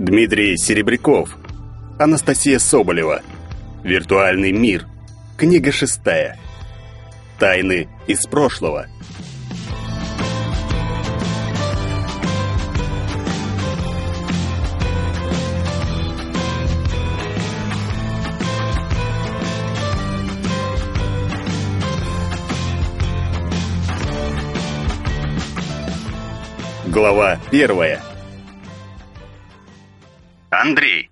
Дмитрий Серебряков. Анастасия Соболева. Виртуальный мир. Книга шестая. Тайны из прошлого. Глава первая. Андрей.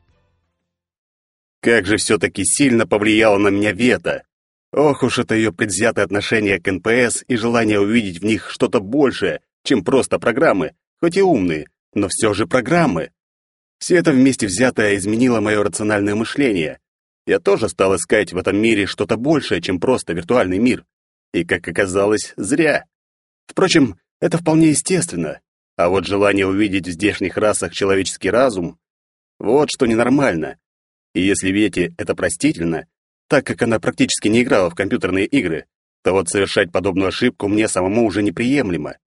Как же все-таки сильно повлияла на меня Вета. Ох уж это ее предвзятое отношение к НПС и желание увидеть в них что-то большее, чем просто программы, хоть и умные, но все же программы. Все это вместе взятое изменило мое рациональное мышление. Я тоже стал искать в этом мире что-то большее, чем просто виртуальный мир. И, как оказалось, зря. Впрочем, это вполне естественно. А вот желание увидеть в здешних расах человеческий разум — вот что ненормально. И если Вете это простительно, так как она практически не играла в компьютерные игры, то вот совершать подобную ошибку мне самому уже неприемлемо.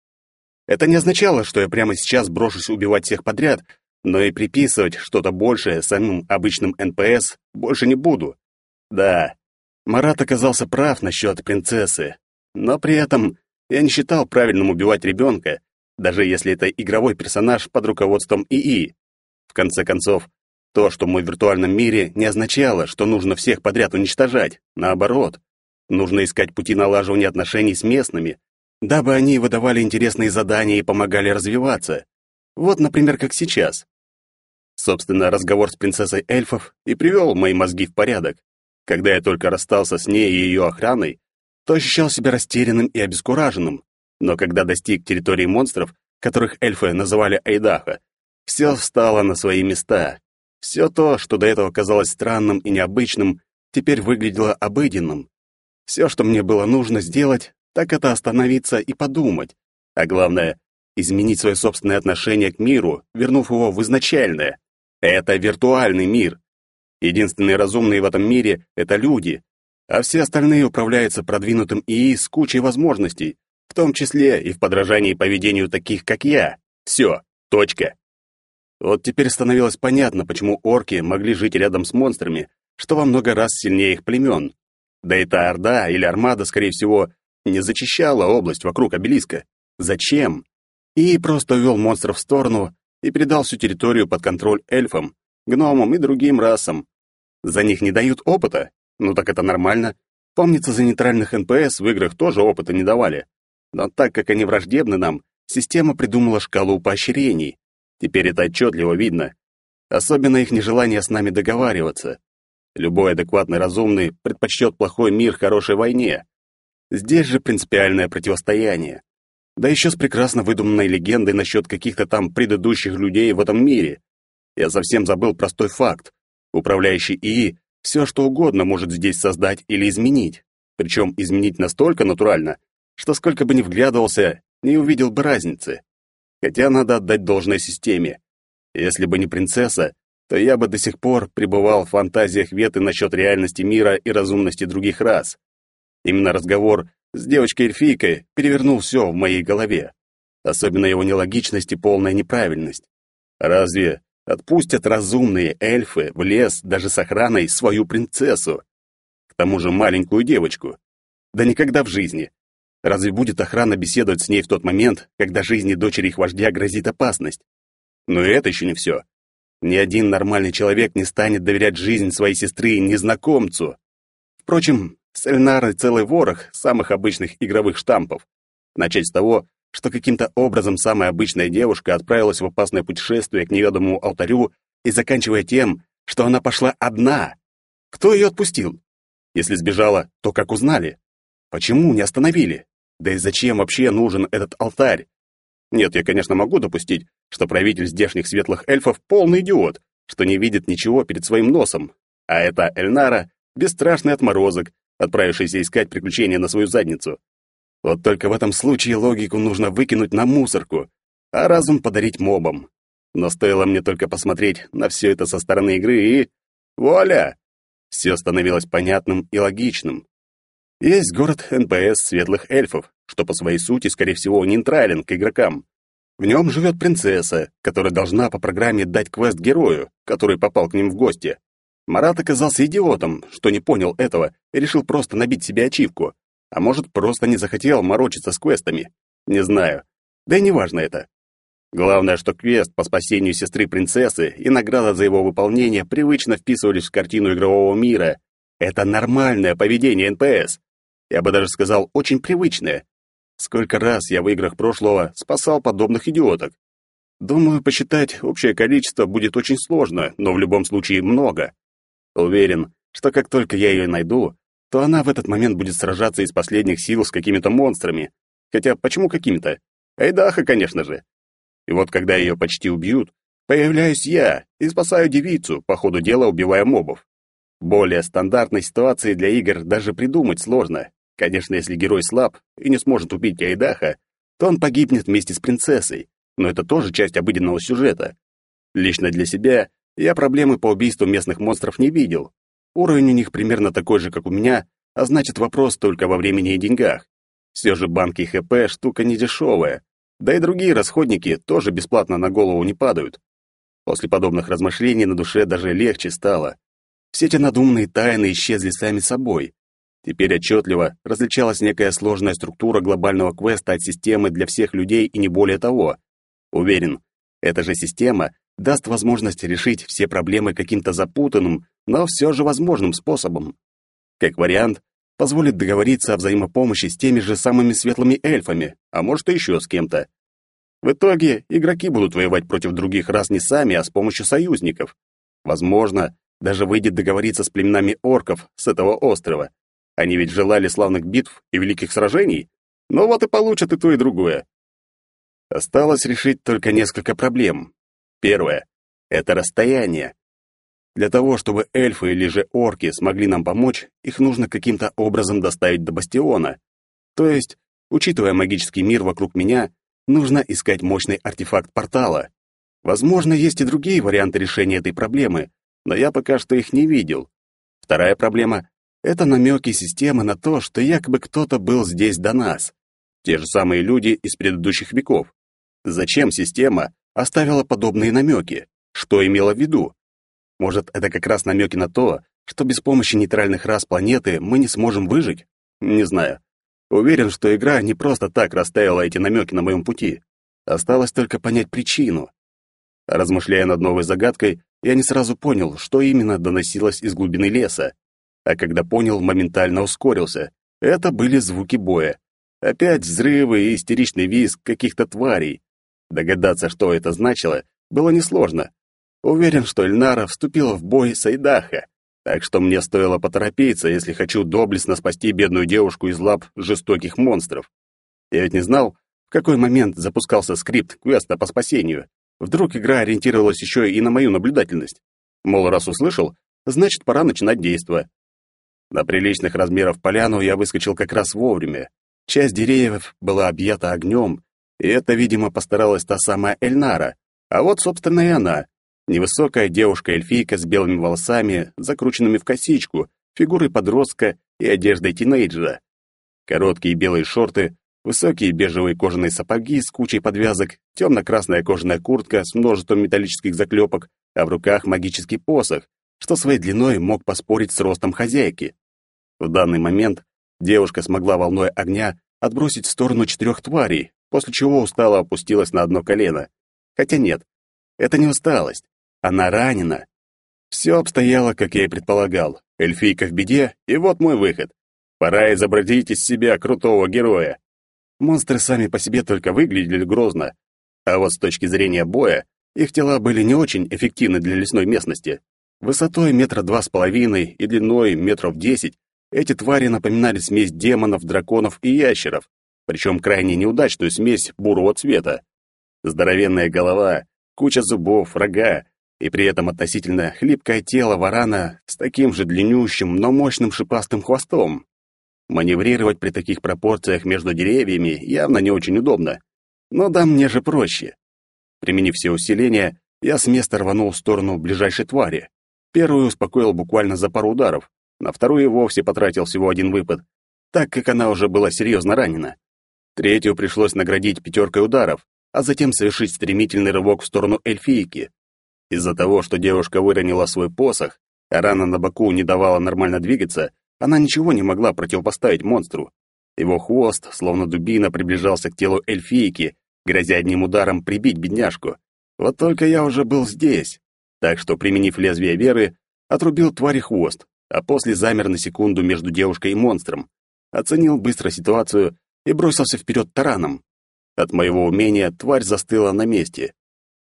Это не означало, что я прямо сейчас брошусь убивать всех подряд, но и приписывать что-то большее самым обычным НПС больше не буду. Да, Марат оказался прав насчет принцессы, но при этом я не считал правильным убивать ребенка, даже если это игровой персонаж под руководством ИИ. В конце концов, то, что мы в виртуальном мире, не означало, что нужно всех подряд уничтожать. Наоборот, нужно искать пути налаживания отношений с местными, дабы они выдавали интересные задания и помогали развиваться. Вот, например, как сейчас. Собственно, разговор с принцессой эльфов и привел мои мозги в порядок. Когда я только расстался с ней и ее охраной, то ощущал себя растерянным и обескураженным. Но когда достиг территории монстров, которых эльфы называли Айдаха, все встало на свои места. Все то, что до этого казалось странным и необычным, теперь выглядело обыденным. Все, что мне было нужно сделать, так это остановиться и подумать. А главное, изменить свое собственное отношение к миру, вернув его в изначальное. Это виртуальный мир. Единственные разумные в этом мире — это люди, а все остальные управляются продвинутым ИИ с кучей возможностей, в том числе и в подражании поведению таких, как я. Все, точка. Вот теперь становилось понятно, почему орки могли жить рядом с монстрами, что во много раз сильнее их племен. Да и та Орда или Армада, скорее всего, не зачищала область вокруг обелиска. Зачем? И просто увела монстров в сторону и передал всю территорию под контроль эльфам, гномам и другим расам. За них не дают опыта? Ну так это нормально. Помнится, за нейтральных НПС в играх тоже опыта не давали. Но так как они враждебны нам, система придумала шкалу поощрений. Теперь это отчетливо видно. Особенно их нежелание с нами договариваться. Любой адекватный разумный предпочтет плохой мир хорошей войне. Здесь же принципиальное противостояние. Да еще с прекрасно выдуманной легендой насчет каких-то там предыдущих людей в этом мире. Я совсем забыл простой факт. Управляющий ИИ все что угодно может здесь создать или изменить. Причем изменить настолько натурально, что сколько бы ни вглядывался, не увидел бы разницы. Хотя надо отдать должное системе. Если бы не принцесса, то я бы до сих пор пребывал в фантазиях Веты насчет реальности мира и разумности других рас. Именно разговор с девочкой-эльфийкой перевернул все в моей голове. Особенно его нелогичность и полная неправильность. Разве отпустят разумные эльфы в лес даже с охраной свою принцессу? К тому же маленькую девочку. Да никогда в жизни. Разве будет охрана беседовать с ней в тот момент, когда жизни дочери их вождя грозит опасность? Но это еще не все. Ни один нормальный человек не станет доверять жизнь своей сестры незнакомцу. Впрочем, с целый ворох самых обычных игровых штампов. Начать с того, что каким-то образом самая обычная девушка отправилась в опасное путешествие к неведомому алтарю и заканчивая тем, что она пошла одна. Кто ее отпустил? Если сбежала, то как узнали? Почему не остановили? Да и зачем вообще нужен этот алтарь? Нет, я, конечно, могу допустить, что правитель здешних светлых эльфов полный идиот, что не видит ничего перед своим носом. А это Эльнара — бесстрашный отморозок, отправившийся искать приключения на свою задницу. Вот только в этом случае логику нужно выкинуть на мусорку, а разум подарить мобам. Но стоило мне только посмотреть на все это со стороны игры, и... Вуаля! Все становилось понятным и логичным. Есть город НПС светлых эльфов, что по своей сути, скорее всего, нейтрален к игрокам. В нем живет принцесса, которая должна по программе дать квест герою, который попал к ним в гости. Марат оказался идиотом, что не понял этого и решил просто набить себе ачивку. А может, просто не захотел морочиться с квестами. Не знаю. Да и неважно это. Главное, что квест по спасению сестры принцессы и награда за его выполнение привычно вписывались в картину игрового мира. Это нормальное поведение НПС. Я бы даже сказал, очень привычное. Сколько раз я в играх прошлого спасал подобных идиоток. Думаю, посчитать общее количество будет очень сложно, но в любом случае много. Уверен, что как только я ее найду, то она в этот момент будет сражаться из последних сил с какими-то монстрами. Хотя почему какими-то? Айдаха, конечно же. И вот когда ее почти убьют, появляюсь я и спасаю девицу, по ходу дела убивая мобов. Более стандартной ситуации для игр даже придумать сложно. Конечно, если герой слаб и не сможет убить Айдаха, то он погибнет вместе с принцессой, но это тоже часть обыденного сюжета. Лично для себя я проблемы по убийству местных монстров не видел. Уровень у них примерно такой же, как у меня, а значит вопрос только во времени и деньгах. Все же банки ХП штука не дешевая, да и другие расходники тоже бесплатно на голову не падают. После подобных размышлений на душе даже легче стало. Все эти надуманные тайны исчезли сами собой. Теперь отчетливо различалась некая сложная структура глобального квеста от системы для всех людей и не более того. Уверен, эта же система даст возможность решить все проблемы каким-то запутанным, но все же возможным способом. Как вариант, позволит договориться о взаимопомощи с теми же самыми светлыми эльфами, а может и еще с кем-то. В итоге игроки будут воевать против других рас не сами, а с помощью союзников. Возможно, даже выйдет договориться с племенами орков с этого острова. Они ведь желали славных битв и великих сражений. Но вот и получат и то, и другое. Осталось решить только несколько проблем. Первое — это расстояние. Для того, чтобы эльфы или же орки смогли нам помочь, их нужно каким-то образом доставить до бастиона. То есть, учитывая магический мир вокруг меня, нужно искать мощный артефакт портала. Возможно, есть и другие варианты решения этой проблемы, но я пока что их не видел. Вторая проблема — это намеки системы на то, что якобы кто-то был здесь до нас. Те же самые люди из предыдущих веков. Зачем система оставила подобные намеки? Что имела в виду? Может, это как раз намеки на то, что без помощи нейтральных рас планеты мы не сможем выжить? Не знаю. Уверен, что игра не просто так расставила эти намеки на моем пути. Осталось только понять причину. Размышляя над новой загадкой, я не сразу понял, что именно доносилось из глубины леса. А когда понял, моментально ускорился. Это были звуки боя. Опять взрывы и истеричный визг каких-то тварей. Догадаться, что это значило, было несложно. Уверен, что Эльнара вступила в бой с Айдаха, так что мне стоило поторопиться, если хочу доблестно спасти бедную девушку из лап жестоких монстров. Я ведь не знал, в какой момент запускался скрипт квеста по спасению. Вдруг игра ориентировалась еще и на мою наблюдательность. Мол, раз услышал, значит, пора начинать действо. На приличных размеров поляну я выскочил как раз вовремя. Часть деревьев была объята огнем, и это, видимо, постаралась та самая Эльнара. А вот, собственно, и она. Невысокая девушка-эльфийка с белыми волосами, закрученными в косичку, фигурой подростка и одеждой тинейджера. Короткие белые шорты, высокие бежевые кожаные сапоги с кучей подвязок, темно-красная кожаная куртка с множеством металлических заклепок, а в руках магический посох, что своей длиной мог поспорить с ростом хозяйки. В данный момент девушка смогла волной огня отбросить в сторону четырех тварей, после чего устало опустилась на одно колено. Хотя нет, это не усталость. Она ранена. Все обстояло, как я и предполагал. Эльфийка в беде, и вот мой выход. Пора изобразить из себя крутого героя. Монстры сами по себе только выглядели грозно, а вот с точки зрения боя, их тела были не очень эффективны для лесной местности. Высотой метра два с половиной и длиной метров десять эти твари напоминали смесь демонов, драконов и ящеров, причем крайне неудачную смесь бурого цвета. Здоровенная голова, куча зубов, рога, и при этом относительно хлипкое тело варана с таким же длиннющим, но мощным шипастым хвостом. Маневрировать при таких пропорциях между деревьями явно не очень удобно. Но да мне же проще. Применив все усиления, я с места рванул в сторону ближайшей твари. Первую успокоил буквально за пару ударов, на вторую вовсе потратил всего один выпад, так как она уже была серьезно ранена. Третью пришлось наградить пятеркой ударов, а затем совершить стремительный рывок в сторону эльфийки. Из-за того, что девушка выронила свой посох, а рана на боку не давала нормально двигаться, она ничего не могла противопоставить монстру. Его хвост, словно дубина, приближался к телу эльфийки, грозя одним ударом прибить бедняжку. Вот только я уже был здесь, так что, применив лезвие веры, отрубил твари хвост, а после замер на секунду между девушкой и монстром, оценил быстро ситуацию и бросился вперед тараном. От моего умения тварь застыла на месте.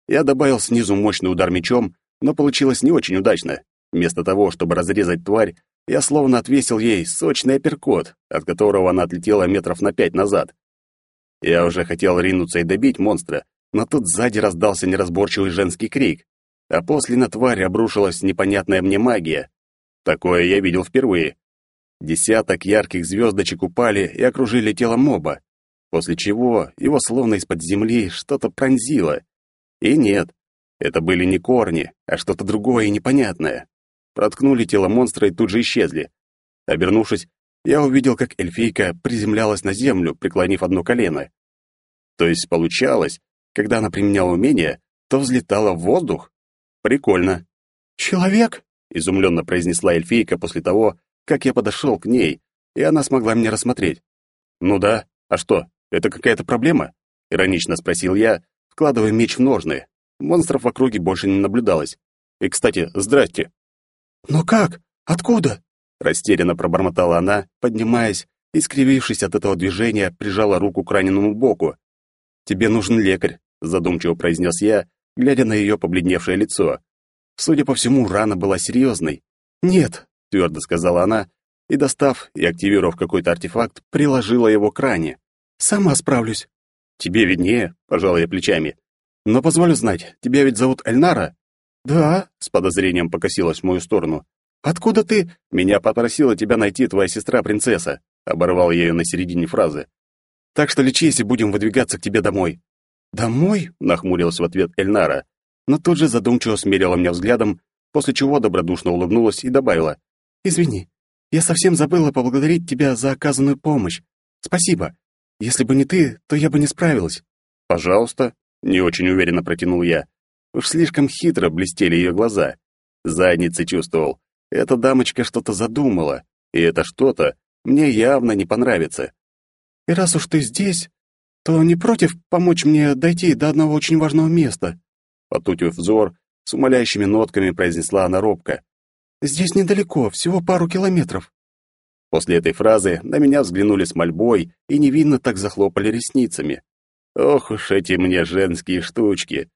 Я добавил снизу мощный удар мечом, но получилось не очень удачно. Вместо того, чтобы разрезать тварь, я словно отвесил ей сочный апперкот, от которого она отлетела метров на пять назад. Я уже хотел ринуться и добить монстра, но тут сзади раздался неразборчивый женский крик, а после на тварь обрушилась непонятная мне магия. Такое я видел впервые. Десяток ярких звездочек упали и окружили тело моба, после чего его словно из-под земли что-то пронзило. И нет, это были не корни, а что-то другое и непонятное. Проткнули тело монстра и тут же исчезли. Обернувшись, я увидел, как эльфийка приземлялась на землю, преклонив одно колено. То есть получалось, когда она применяла умение, то взлетала в воздух. Прикольно. «Человек?» — изумленно произнесла эльфийка после того, как я подошел к ней, и она смогла меня рассмотреть. «Ну да, а что, это какая-то проблема?» — иронично спросил я, вкладывая меч в ножны. Монстров в округе больше не наблюдалось. И, кстати, здрасте. «Но как? Откуда?» — растерянно пробормотала она, поднимаясь и, скривившись от этого движения, прижала руку к раненому боку. «Тебе нужен лекарь», — задумчиво произнес я, глядя на ее побледневшее лицо. Судя по всему, рана была серьезной. «Нет, — твердо сказала она, и, достав и активировав какой-то артефакт, приложила его к ране. «Сама справлюсь». «Тебе виднее», — пожал я плечами. «Но позволю знать, тебя ведь зовут Эльнара?» «Да», — с подозрением покосилась в мою сторону. «Откуда ты?» «Меня попросила тебя найти твоя сестра-принцесса», — оборвал я ее на середине фразы. «Так что лечись и будем выдвигаться к тебе домой». «Домой?» — нахмурилась в ответ Эльнара, но тут же задумчиво смерила меня взглядом, после чего добродушно улыбнулась и добавила. Извини, я совсем забыла поблагодарить тебя за оказанную помощь. Спасибо. Если бы не ты, то я бы не справилась. Пожалуйста, не очень уверенно протянул я. Уж слишком хитро блестели ее глаза. Задницы чувствовал. Эта дамочка что-то задумала, и это что-то мне явно не понравится. И раз уж ты здесь, то не против помочь мне дойти до одного очень важного места? Потутив взор, с умоляющими нотками произнесла она робко. Здесь недалеко, всего пару километров». После этой фразы на меня взглянули с мольбой и невинно так захлопали ресницами. Ох уж эти мне женские штучки.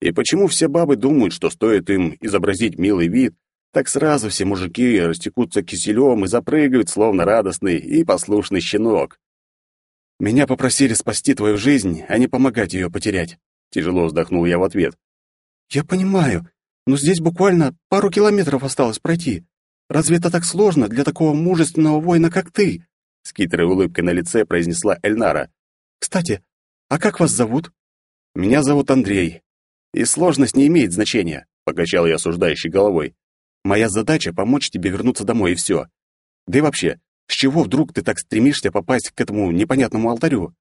И почему все бабы думают, что стоит им изобразить милый вид, так сразу все мужики растекутся киселем и запрыгают, словно радостный и послушный щенок. «Меня попросили спасти твою жизнь, а не помогать ее потерять», — тяжело вздохнул я в ответ. «Я понимаю, но здесь буквально пару километров осталось пройти. Разве это так сложно для такого мужественного воина, как ты?» С хитрой улыбкой на лице произнесла Эльнара. «Кстати, а как вас зовут?» «Меня зовут Андрей. И сложность не имеет значения», — покачал я осуждающей головой. «Моя задача — помочь тебе вернуться домой, и все. Да и вообще, с чего вдруг ты так стремишься попасть к этому непонятному алтарю?»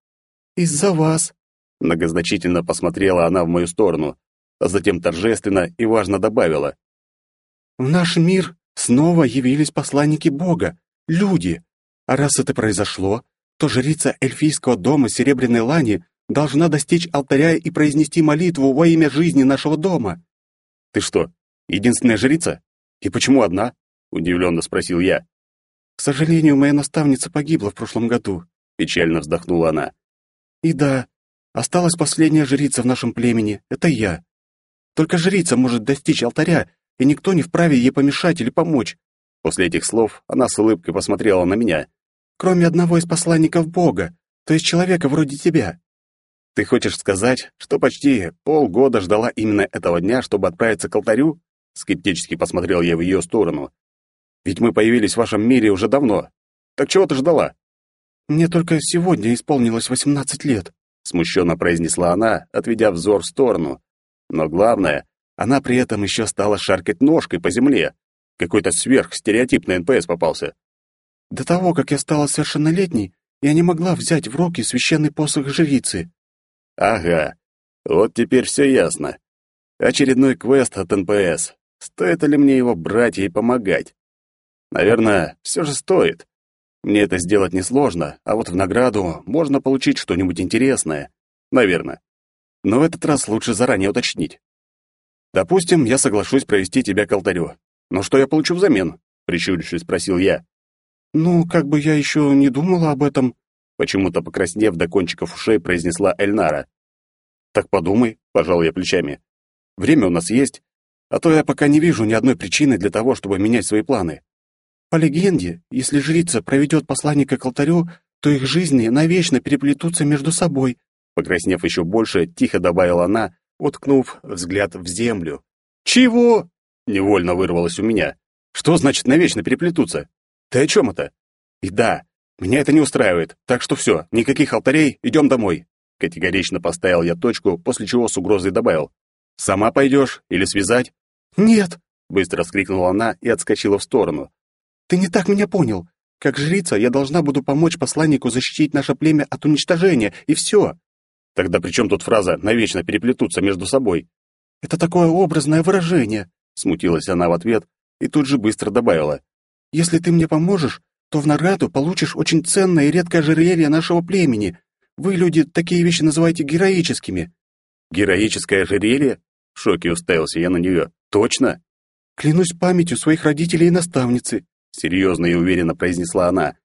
«Из-за вас», — многозначительно посмотрела она в мою сторону а затем торжественно и важно добавила. «В наш мир снова явились посланники Бога, люди. А раз это произошло, то жрица эльфийского дома Серебряной Лани должна достичь алтаря и произнести молитву во имя жизни нашего дома». «Ты что, единственная жрица? И почему одна?» — удивленно спросил я. «К сожалению, моя наставница погибла в прошлом году», — печально вздохнула она. «И да, осталась последняя жрица в нашем племени, это я. Только жрица может достичь алтаря, и никто не вправе ей помешать или помочь. После этих слов она с улыбкой посмотрела на меня. Кроме одного из посланников Бога, то есть человека вроде тебя. Ты хочешь сказать, что почти полгода ждала именно этого дня, чтобы отправиться к алтарю? Скептически посмотрел я в ее сторону. Ведь мы появились в вашем мире уже давно. Так чего ты ждала? Мне только сегодня исполнилось восемнадцать лет, смущенно произнесла она, отведя взор в сторону. Но главное, она при этом еще стала шаркать ножкой по земле. Какой-то сверхстереотипный НПС попался. До того, как я стала совершеннолетней, я не могла взять в руки священный посох жрицы. Ага, Вот теперь все ясно. Очередной квест от НПС. Стоит ли мне его брать и помогать? Наверное, все же стоит. Мне это сделать несложно, а вот в награду можно получить что-нибудь интересное. Наверное. Но в этот раз лучше заранее уточнить. Допустим, я соглашусь провести тебя к алтарю. Но что я получу взамен? Прищурившись, спросил я. Ну, как бы я еще не думала об этом. Почему-то покраснев до кончиков ушей, произнесла Эльнара. Так подумай, пожал я плечами. Время у нас есть, а то я пока не вижу ни одной причины для того, чтобы менять свои планы. По легенде, если жрица проведет посланника к алтарю, то их жизни навечно переплетутся между собой. Покраснев еще больше, тихо добавила она, уткнув взгляд в землю. «Чего?» — невольно вырвалось у меня. «Что значит навечно переплетутся? Ты о чем это?» «И да, меня это не устраивает, так что все, никаких алтарей, идем домой». Категорично поставил я точку, после чего с угрозой добавил. «Сама пойдешь или связать?» «Нет!» — быстро вскрикнула она и отскочила в сторону. «Ты не так меня понял. Как жрица я должна буду помочь посланнику защитить наше племя от уничтожения, и все. Тогда при чем тут фраза «навечно переплетутся между собой»? Это такое образное выражение, смутилась она в ответ и тут же быстро добавила. Если ты мне поможешь, то в награду получишь очень ценное и редкое ожерелье нашего племени. Вы, люди, такие вещи называете героическими. Героическое ожерелье? В шоке уставился я на нее. Точно? Клянусь памятью своих родителей и наставницы, серьезно и уверенно произнесла она.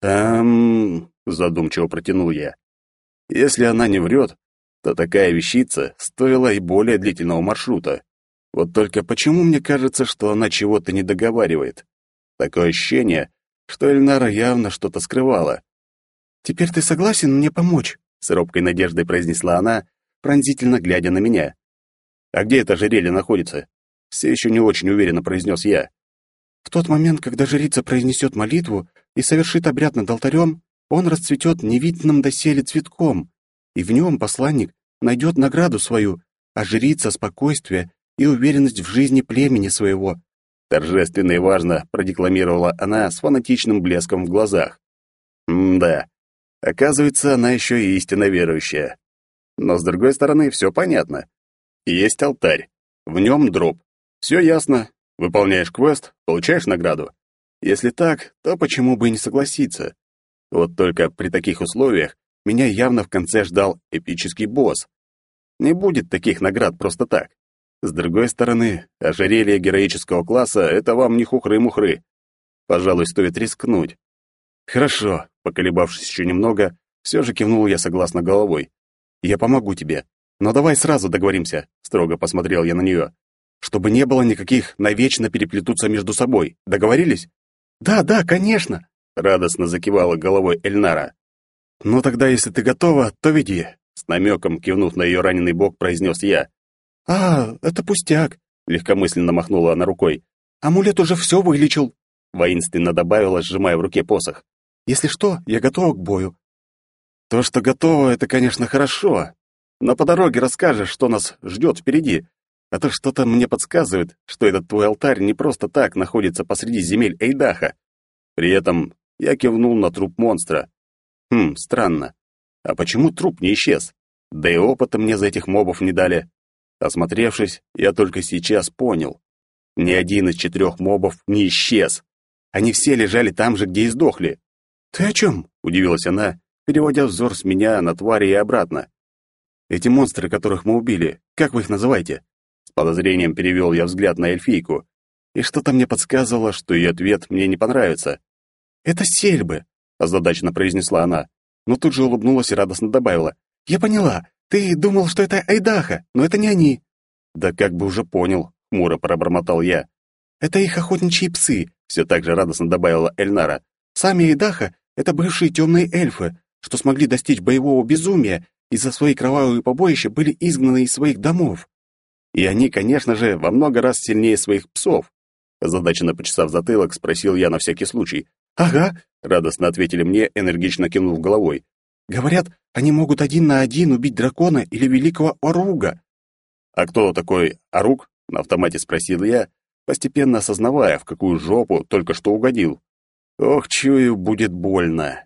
Там, задумчиво протянул я. Если она не врет, то такая вещица стоила и более длительного маршрута. Вот только почему мне кажется, что она чего-то не договаривает? Такое ощущение, что Эльнара явно что-то скрывала. «Теперь ты согласен мне помочь?» — с робкой надеждой произнесла она, пронзительно глядя на меня. «А где это ожерелье находится?» — все еще не очень уверенно произнес я. «В тот момент, когда жрица произнесет молитву и совершит обряд над алтарем, он расцветет невидным доселе цветком, и в нем посланник найдет награду свою, а жрица — спокойствие и уверенность в жизни племени своего. Торжественно и важно продекламировала она с фанатичным блеском в глазах. М-да, оказывается, она еще и истинно верующая. Но, с другой стороны, все понятно. Есть алтарь, в нем дроп. Все ясно. Выполняешь квест, получаешь награду. Если так, то почему бы и не согласиться? Вот только при таких условиях меня явно в конце ждал эпический босс. Не будет таких наград просто так. С другой стороны, ожерелье героического класса — это вам не хухры-мухры. Пожалуй, стоит рискнуть. Хорошо, поколебавшись еще немного, все же кивнул я согласно головой. Я помогу тебе, но давай сразу договоримся, строго посмотрел я на нее. Чтобы не было никаких навечно переплетутся между собой. Договорились? Да, да, конечно, радостно закивала головой Эльнара. Ну тогда, если ты готова, то веди, с намеком кивнув на ее раненый бок, произнес я. А, это пустяк, легкомысленно махнула она рукой. Амулет уже все вылечил, воинственно добавила, сжимая в руке посох. Если что, я готова к бою. То, что готова, это, конечно, хорошо, но по дороге расскажешь, что нас ждет впереди. А то что-то мне подсказывает, что этот твой алтарь не просто так находится посреди земель Эйдаха. При этом я кивнул на труп монстра. Хм, странно. А почему труп не исчез? Да и опыта мне за этих мобов не дали. Осмотревшись, я только сейчас понял. Ни один из четырех мобов не исчез. Они все лежали там же, где и сдохли. «Ты о чем?» — удивилась она, переводя взор с меня на твари и обратно. «Эти монстры, которых мы убили, как вы их называете?» С подозрением перевел я взгляд на эльфийку, и что-то мне подсказывало, что ее ответ мне не понравится. «Это сельбы», — озадаченно произнесла она, но тут же улыбнулась и радостно добавила. «Я поняла. Ты думал, что это Айдаха, но это не они». «Да как бы уже понял», — хмуро пробормотал я. «Это их охотничьи псы», — все так же радостно добавила Эльнара. «Сами Айдаха — это бывшие темные эльфы, что смогли достичь боевого безумия и за свои кровавые побоища были изгнаны из своих домов. И они, конечно же, во много раз сильнее своих псов. Озадаченно почесав затылок, спросил я на всякий случай. «Ага», — радостно ответили мне, энергично кивнув головой. «Говорят, они могут один на один убить дракона или великого Оруга». «А кто такой Оруг?» — на автомате спросил я, постепенно осознавая, в какую жопу только что угодил. «Ох, чую, будет больно».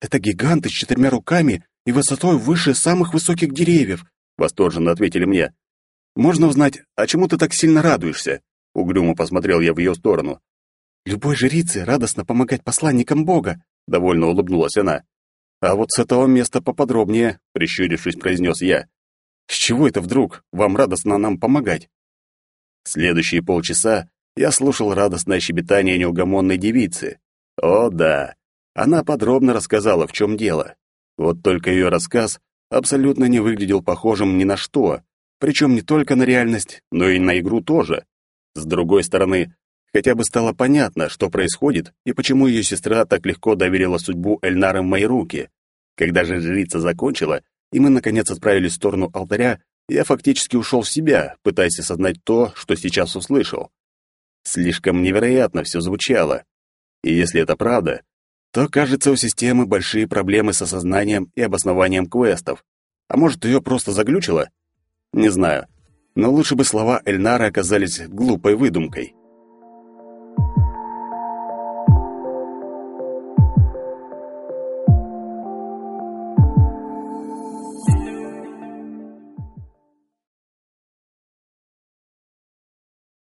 «Это гиганты с четырьмя руками и высотой выше самых высоких деревьев», — восторженно ответили мне. «Можно узнать, а чему ты так сильно радуешься?» Угрюмо посмотрел я в ее сторону. «Любой жрице радостно помогать посланникам Бога», — довольно улыбнулась она. «А вот с этого места поподробнее», — прищурившись, произнес я. «С чего это вдруг вам радостно нам помогать?» Следующие полчаса я слушал радостное щебетание неугомонной девицы. О, да, она подробно рассказала, в чем дело. Вот только ее рассказ абсолютно не выглядел похожим ни на что, причем не только на реальность, но и на игру тоже. С другой стороны, хотя бы стало понятно, что происходит и почему ее сестра так легко доверила судьбу Эльнара в мои руки. Когда же жрица закончила, и мы, наконец, отправились в сторону алтаря, я фактически ушел в себя, пытаясь осознать то, что сейчас услышал. Слишком невероятно все звучало. И если это правда, то, кажется, у системы большие проблемы с осознанием и обоснованием квестов. А может, ее просто заглючило? Не знаю. Но лучше бы слова Эльнара оказались глупой выдумкой.